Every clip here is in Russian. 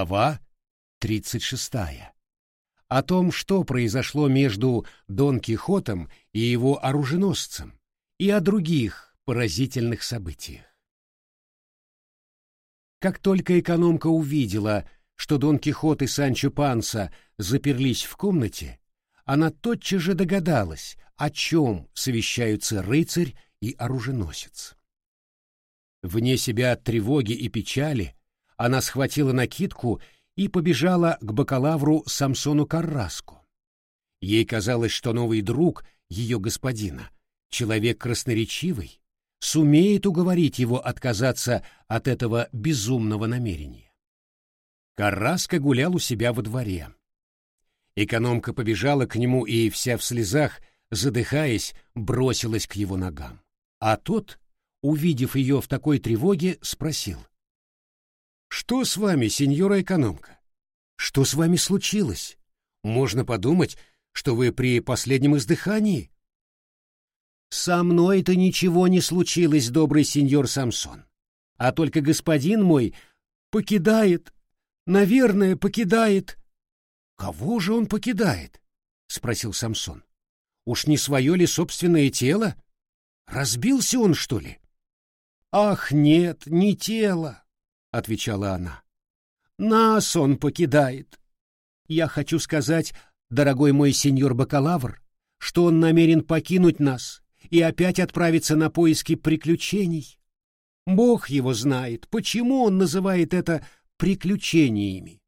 Глава 36. О том, что произошло между Дон Кихотом и его оруженосцем, и о других поразительных событиях. Как только экономка увидела, что Дон Кихот и Санчо Панса заперлись в комнате, она тотчас же догадалась, о чем совещаются рыцарь и оруженосец. Вне себя от тревоги и печали она схватила накидку и побежала к бакалавру Самсону Карраску. Ей казалось, что новый друг ее господина, человек красноречивый, сумеет уговорить его отказаться от этого безумного намерения. Карраска гулял у себя во дворе. Экономка побежала к нему и, вся в слезах, задыхаясь, бросилась к его ногам. А тот, увидев ее в такой тревоге, спросил. Что с вами, сеньора экономка? Что с вами случилось? Можно подумать, что вы при последнем издыхании. Со мной-то ничего не случилось, добрый сеньор Самсон. А только господин мой покидает, наверное, покидает. Кого же он покидает? спросил Самсон. Уж не свое ли собственное тело? Разбился он, что ли? Ах, нет, не тело, — отвечала она. «Нас он покидает. Я хочу сказать, дорогой мой сеньор бакалавр, что он намерен покинуть нас и опять отправиться на поиски приключений. Бог его знает, почему он называет это приключениями.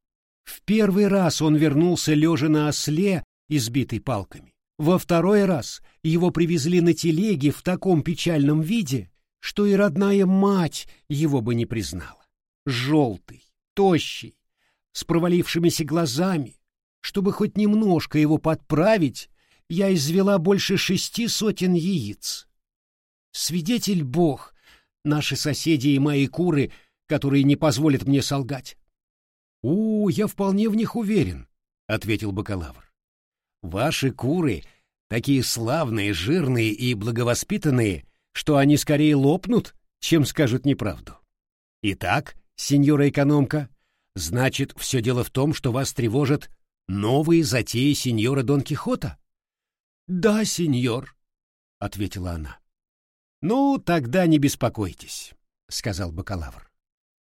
В первый раз он вернулся лежа на осле, избитый палками. Во второй раз его привезли на телеге в таком печальном виде, что и родная мать его бы не признала желтый, тощий, с провалившимися глазами. Чтобы хоть немножко его подправить, я извела больше шести сотен яиц. Свидетель Бог, наши соседи и мои куры, которые не позволят мне солгать. — У, я вполне в них уверен, — ответил бакалавр. — Ваши куры такие славные, жирные и благовоспитанные, что они скорее лопнут, чем скажут неправду. Итак, сеньора экономка, значит, все дело в том, что вас тревожат новые затеи сеньора Дон Кихота? Да, сеньор, ответила она. Ну, тогда не беспокойтесь, сказал бакалавр.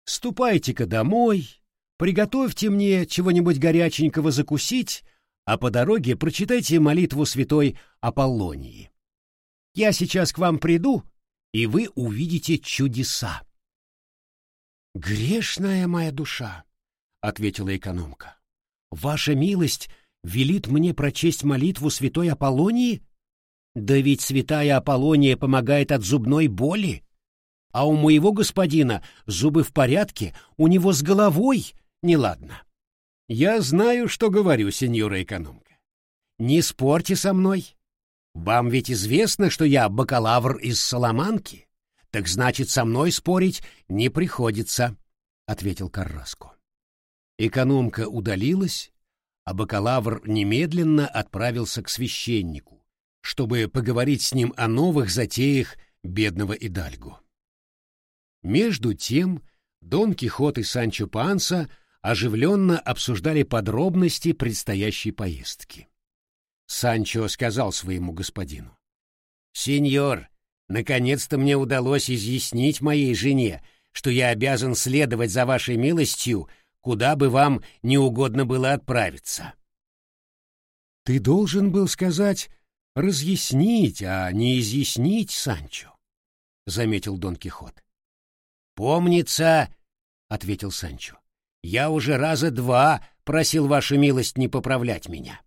Ступайте-ка домой, приготовьте мне чего-нибудь горяченького закусить, а по дороге прочитайте молитву святой Аполлонии. Я сейчас к вам приду, и вы увидите чудеса. «Грешная моя душа», — ответила экономка. «Ваша милость велит мне прочесть молитву святой Аполлонии? Да ведь святая Аполлония помогает от зубной боли. А у моего господина зубы в порядке, у него с головой неладно. Я знаю, что говорю, сеньора экономка. Не спорьте со мной. Вам ведь известно, что я бакалавр из Соломанки. Так значит, со мной спорить не приходится, ответил Карраско. Экономка удалилась, а бакалавр немедленно отправился к священнику, чтобы поговорить с ним о новых затеях бедного Идальго. Между тем Дон Кихот и Санчо Панса оживленно обсуждали подробности предстоящей поездки. Санчо сказал своему господину. «Сеньор, Наконец-то мне удалось изъяснить моей жене, что я обязан следовать за вашей милостью, куда бы вам не угодно было отправиться. Ты должен был сказать разъяснить, а не изъяснить, Санчо, заметил Дон Кихот. Помнится, ответил Санчо. Я уже раза два просил вашу милость не поправлять меня.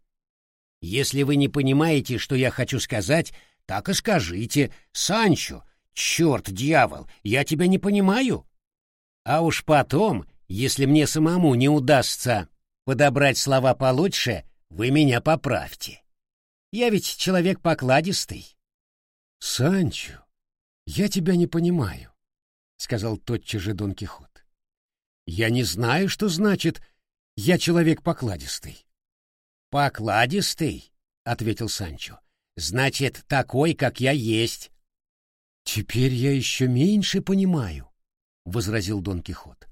Если вы не понимаете, что я хочу сказать, так и скажите, Санчо, черт, дьявол, я тебя не понимаю. А уж потом, если мне самому не удастся подобрать слова получше, вы меня поправьте. Я ведь человек покладистый. Санчо, я тебя не понимаю, сказал тотчас же Дон Кихот. Я не знаю, что значит «я человек покладистый». «Покладистый?» — ответил Санчо. Значит, такой, как я есть. Теперь я еще меньше понимаю, возразил Дон Кихот.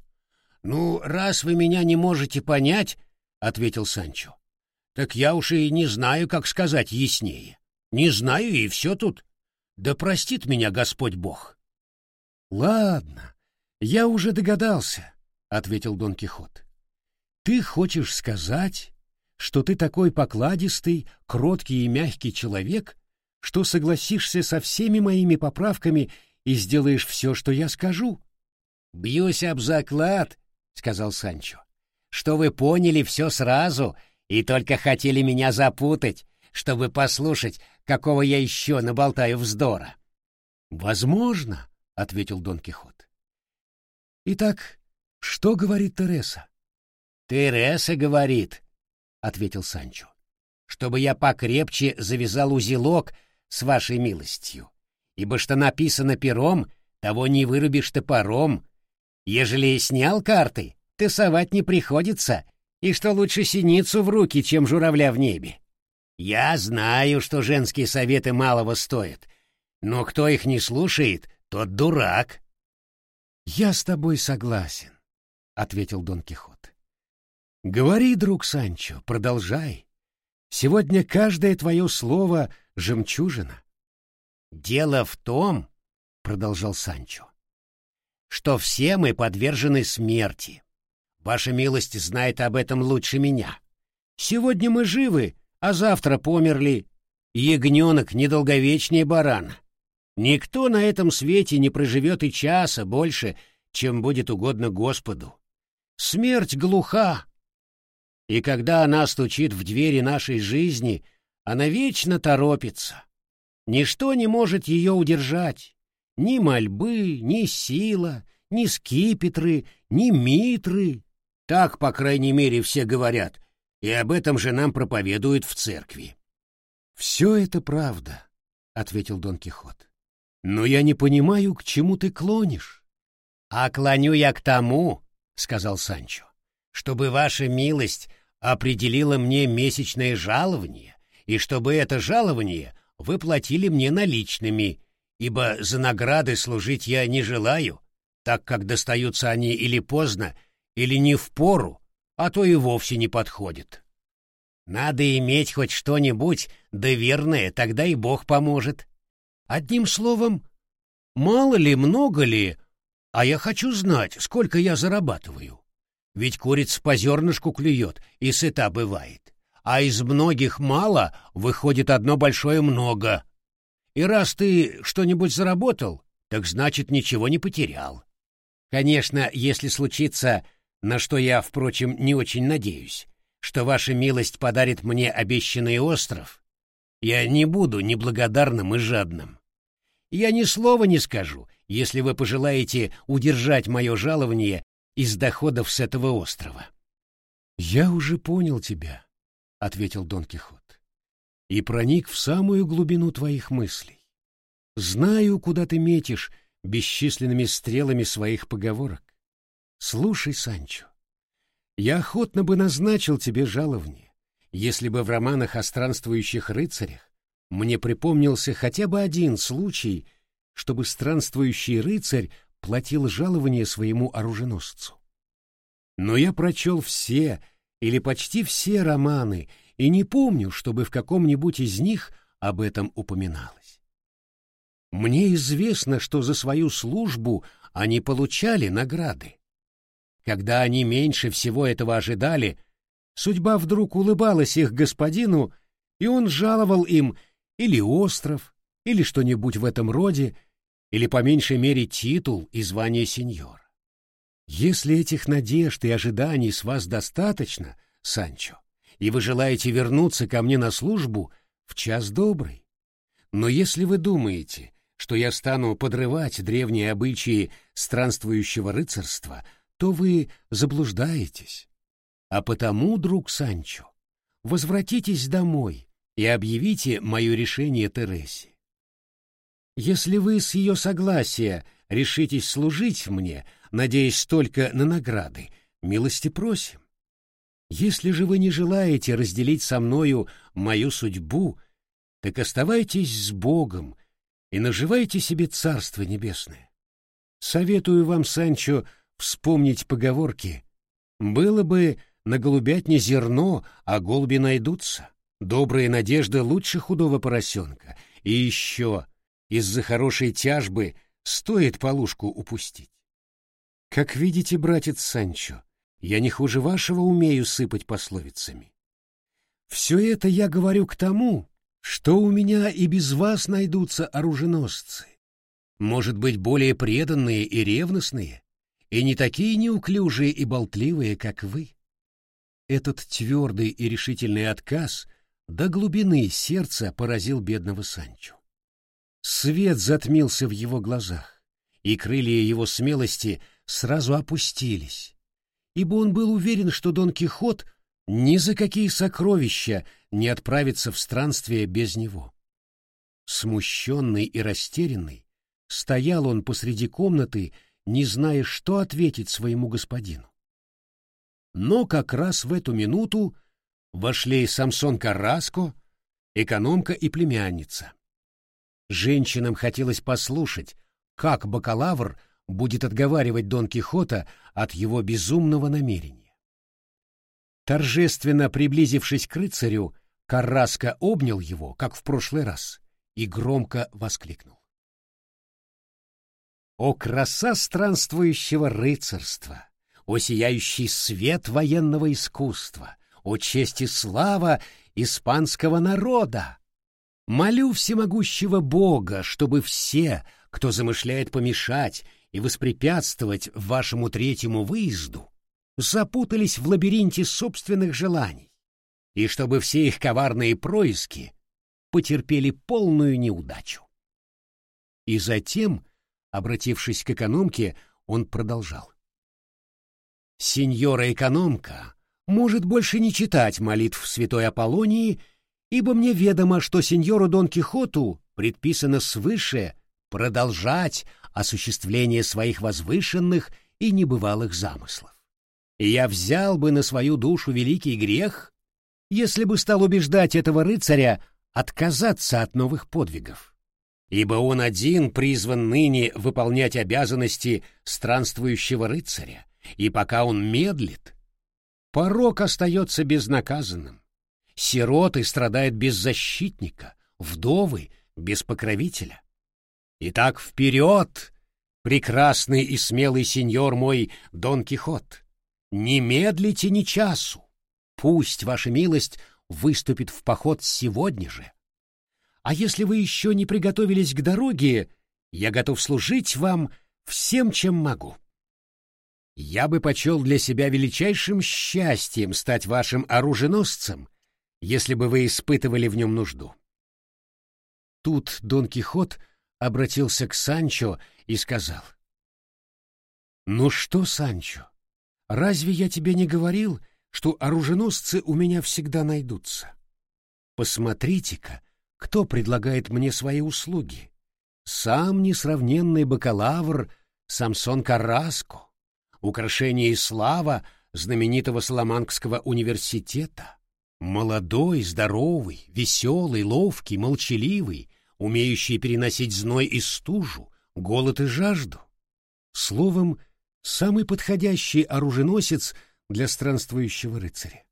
Ну, раз вы меня не можете понять, — ответил Санчо, — так я уж и не знаю, как сказать яснее. Не знаю, и все тут. Да простит меня Господь Бог. — Ладно, я уже догадался, — ответил Дон Кихот. — Ты хочешь сказать, что ты такой покладистый, кроткий и мягкий человек, что согласишься со всеми моими поправками и сделаешь все, что я скажу? — Бьюсь об заклад, — сказал Санчо, — что вы поняли все сразу и только хотели меня запутать, чтобы послушать, какого я еще наболтаю вздора. — Возможно, — ответил Дон Кихот. — Итак, что говорит Тереса? — Тереса говорит, — ответил Санчо, — чтобы я покрепче завязал узелок с вашей милостью, ибо что написано пером, того не вырубишь топором, Ежели снял карты, тесовать не приходится, и что лучше синицу в руки, чем журавля в небе. Я знаю, что женские советы малого стоят, но кто их не слушает, тот дурак. — Я с тобой согласен, — ответил Дон Кихот. — Говори, друг Санчо, продолжай. Сегодня каждое твое слово — жемчужина. — Дело в том, — продолжал Санчо, что все мы подвержены смерти. Ваша милость знает об этом лучше меня. Сегодня мы живы, а завтра померли. Ягненок недолговечнее барана. Никто на этом свете не проживет и часа больше, чем будет угодно Господу. Смерть глуха. И когда она стучит в двери нашей жизни, она вечно торопится. Ничто не может ее удержать. Ни мольбы, ни сила, ни скипетры, ни митры. Так, по крайней мере, все говорят, и об этом же нам проповедуют в церкви. — Все это правда, — ответил Дон Кихот. — Но я не понимаю, к чему ты клонишь. — А клоню я к тому, — сказал Санчо, — чтобы ваша милость определила мне месячное жалование, и чтобы это жалование вы платили мне наличными, ибо за награды служить я не желаю, так как достаются они или поздно, или не в пору, а то и вовсе не подходят. Надо иметь хоть что-нибудь, да верное, тогда и Бог поможет. Одним словом, мало ли, много ли, а я хочу знать, сколько я зарабатываю. Ведь курица по зернышку клюет и сыта бывает, а из многих мало выходит одно большое много — и раз ты что-нибудь заработал, так значит, ничего не потерял. Конечно, если случится, на что я, впрочем, не очень надеюсь, что ваша милость подарит мне обещанный остров, я не буду неблагодарным и жадным. Я ни слова не скажу, если вы пожелаете удержать мое жалование из доходов с этого острова. — Я уже понял тебя, — ответил Дон Кихот и проник в самую глубину твоих мыслей. Знаю, куда ты метишь бесчисленными стрелами своих поговорок. Слушай, Санчо, я охотно бы назначил тебе жалование, если бы в романах о странствующих рыцарях мне припомнился хотя бы один случай, чтобы странствующий рыцарь платил жалование своему оруженосцу. Но я прочел все или почти все романы и не помню, чтобы в каком-нибудь из них об этом упоминалось. Мне известно, что за свою службу они получали награды. Когда они меньше всего этого ожидали, судьба вдруг улыбалась их господину, и он жаловал им или остров, или что-нибудь в этом роде, или по меньшей мере титул и звание сеньор. Если этих надежд и ожиданий с вас достаточно, Санчо, и вы желаете вернуться ко мне на службу в час добрый. Но если вы думаете, что я стану подрывать древние обычаи странствующего рыцарства, то вы заблуждаетесь. А потому, друг Санчо, возвратитесь домой и объявите мое решение Тересе. Если вы с ее согласия решитесь служить мне, надеясь только на награды, милости просим. Если же вы не желаете разделить со мною мою судьбу, так оставайтесь с Богом и наживайте себе Царство Небесное. Советую вам, Санчо, вспомнить поговорки. Было бы на голубятне зерно, а голуби найдутся. Добрая надежда лучше худого поросенка. И еще, из-за хорошей тяжбы стоит полушку упустить. Как видите, братец Санчо, я не хуже вашего умею сыпать пословицами. Все это я говорю к тому, что у меня и без вас найдутся оруженосцы. Может быть, более преданные и ревностные, и не такие неуклюжие и болтливые, как вы. Этот твердый и решительный отказ до глубины сердца поразил бедного Санчо. Свет затмился в его глазах, и крылья его смелости сразу опустились, ибо он был уверен, что Дон Кихот ни за какие сокровища не отправится в странствие без него. Смущенный и растерянный, стоял он посреди комнаты, не зная, что ответить своему господину. Но как раз в эту минуту вошли Самсон Караско, экономка и племянница. Женщинам хотелось послушать, как бакалавр будет отговаривать Дон Кихота от его безумного намерения. Торжественно приблизившись к рыцарю, Караско обнял его, как в прошлый раз, и громко воскликнул. «О краса странствующего рыцарства! О сияющий свет военного искусства! О честь и слава испанского народа! Молю всемогущего Бога, чтобы все, кто замышляет помешать и воспрепятствовать вашему третьему выезду, запутались в лабиринте собственных желаний, и чтобы все их коварные происки потерпели полную неудачу. И затем, обратившись к экономке, он продолжал. «Сеньора-экономка может больше не читать молитв святой Аполлонии ибо мне ведомо, что сеньору Дон Кихоту предписано свыше продолжать осуществление своих возвышенных и небывалых замыслов. Я взял бы на свою душу великий грех, если бы стал убеждать этого рыцаря отказаться от новых подвигов, ибо он один призван ныне выполнять обязанности странствующего рыцаря, и пока он медлит, порок остается безнаказанным. Сироты страдают без защитника, вдовы без покровителя. Итак, вперед, прекрасный и смелый сеньор мой Дон Кихот! Не медлите ни часу. Пусть ваша милость выступит в поход сегодня же. А если вы еще не приготовились к дороге, я готов служить вам всем, чем могу. Я бы почел для себя величайшим счастьем стать вашим оруженосцем если бы вы испытывали в нем нужду. Тут Дон Кихот обратился к Санчо и сказал. «Ну что, Санчо, разве я тебе не говорил, что оруженосцы у меня всегда найдутся? Посмотрите-ка, кто предлагает мне свои услуги. Сам несравненный бакалавр Самсон Караско, украшение и слава знаменитого Соломанского университета, Молодой, здоровый, веселый, ловкий, молчаливый, умеющий переносить зной и стужу, голод и жажду. Словом, самый подходящий оруженосец для странствующего рыцаря.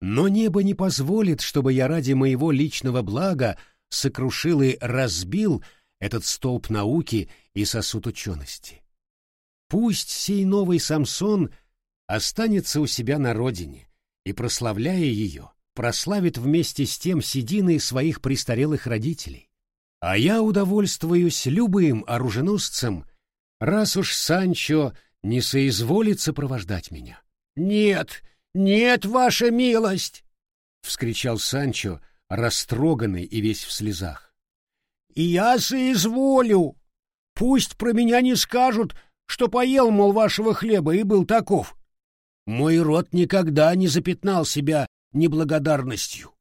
Но небо не позволит, чтобы я ради моего личного блага сокрушил и разбил этот столб науки и сосуд учености. Пусть сей новый Самсон останется у себя на родине, и, прославляя ее, прославит вместе с тем седины своих престарелых родителей. А я удовольствуюсь любым оруженосцем, раз уж Санчо не соизволит сопровождать меня. — Нет, нет, ваша милость! — вскричал Санчо, растроганный и весь в слезах. — Я соизволю! Пусть про меня не скажут, что поел, мол, вашего хлеба и был таков. Мой род никогда не запятнал себя неблагодарностью.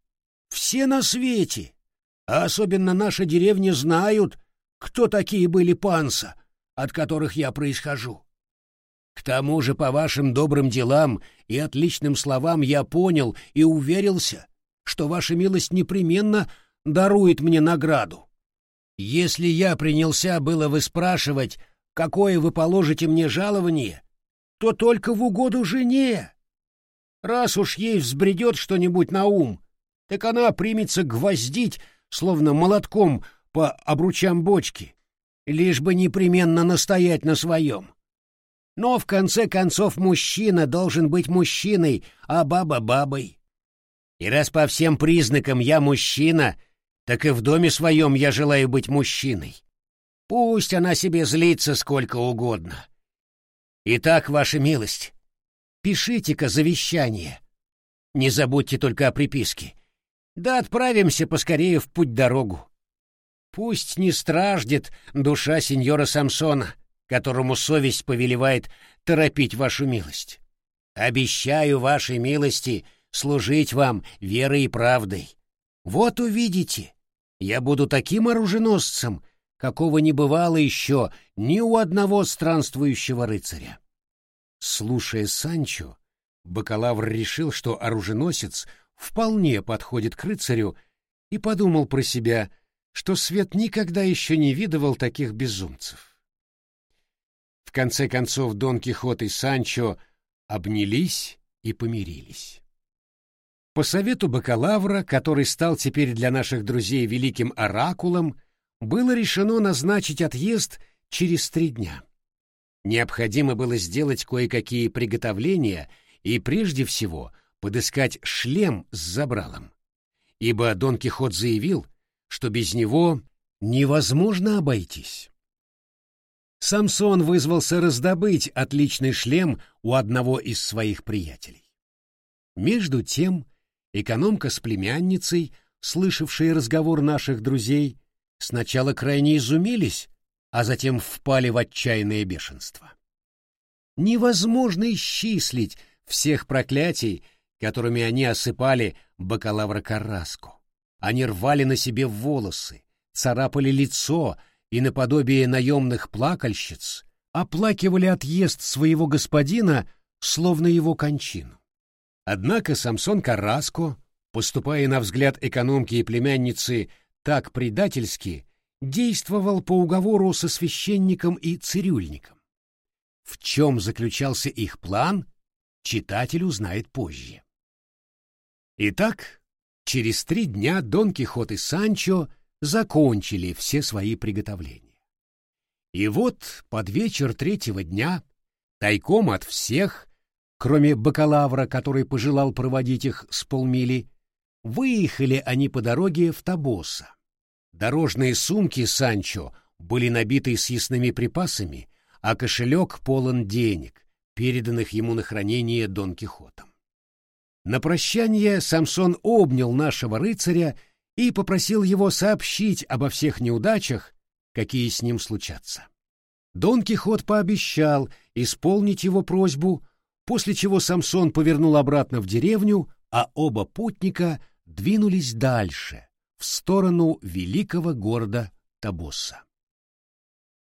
Все на свете, а особенно наша деревня, знают, кто такие были панса, от которых я происхожу. К тому же, по вашим добрым делам и отличным словам я понял и уверился, что ваша милость непременно дарует мне награду. Если я принялся было выспрашивать, какое вы положите мне жалование, то только в угоду жене. Раз уж ей взбредет что-нибудь на ум, так она примется гвоздить, словно молотком по обручам бочки, лишь бы непременно настоять на своем. Но в конце концов мужчина должен быть мужчиной, а баба — бабой. И раз по всем признакам я мужчина, так и в доме своем я желаю быть мужчиной. Пусть она себе злится сколько угодно. Итак, ваша милость, пишите-ка завещание. Не забудьте только о приписке. Да отправимся поскорее в путь-дорогу. Пусть не страждет душа сеньора Самсона, которому совесть повелевает торопить вашу милость. Обещаю вашей милости служить вам верой и правдой. Вот увидите, я буду таким оруженосцем, какого не бывало еще ни у одного странствующего рыцаря. Слушая Санчо, бакалавр решил, что оруженосец вполне подходит к рыцарю, и подумал про себя, что свет никогда еще не видывал таких безумцев. В конце концов Дон Кихот и Санчо обнялись и помирились. По совету бакалавра, который стал теперь для наших друзей великим оракулом, было решено назначить отъезд через три дня. Необходимо было сделать кое-какие приготовления и прежде всего подыскать шлем с забралом, ибо Дон Кихот заявил, что без него невозможно обойтись. Самсон вызвался раздобыть отличный шлем у одного из своих приятелей. Между тем экономка с племянницей, слышавшие разговор наших друзей, сначала крайне изумились, а затем впали в отчаянное бешенство. Невозможно исчислить всех проклятий, которыми они осыпали бакалавра Караску. Они рвали на себе волосы, царапали лицо и наподобие наемных плакальщиц оплакивали отъезд своего господина, словно его кончину. Однако Самсон Караско, поступая на взгляд экономки и племянницы так предательски действовал по уговору со священником и цирюльником. В чем заключался их план, читатель узнает позже. Итак, через три дня Дон Кихот и Санчо закончили все свои приготовления. И вот под вечер третьего дня, тайком от всех, кроме бакалавра, который пожелал проводить их с полмили, выехали они по дороге в Табоса. Дорожные сумки Санчо были набиты съестными припасами, а кошелек полон денег, переданных ему на хранение Дон Кихотом. На прощание Самсон обнял нашего рыцаря и попросил его сообщить обо всех неудачах, какие с ним случатся. Дон Кихот пообещал исполнить его просьбу, после чего Самсон повернул обратно в деревню, а оба путника двинулись дальше, в сторону великого города Табоса.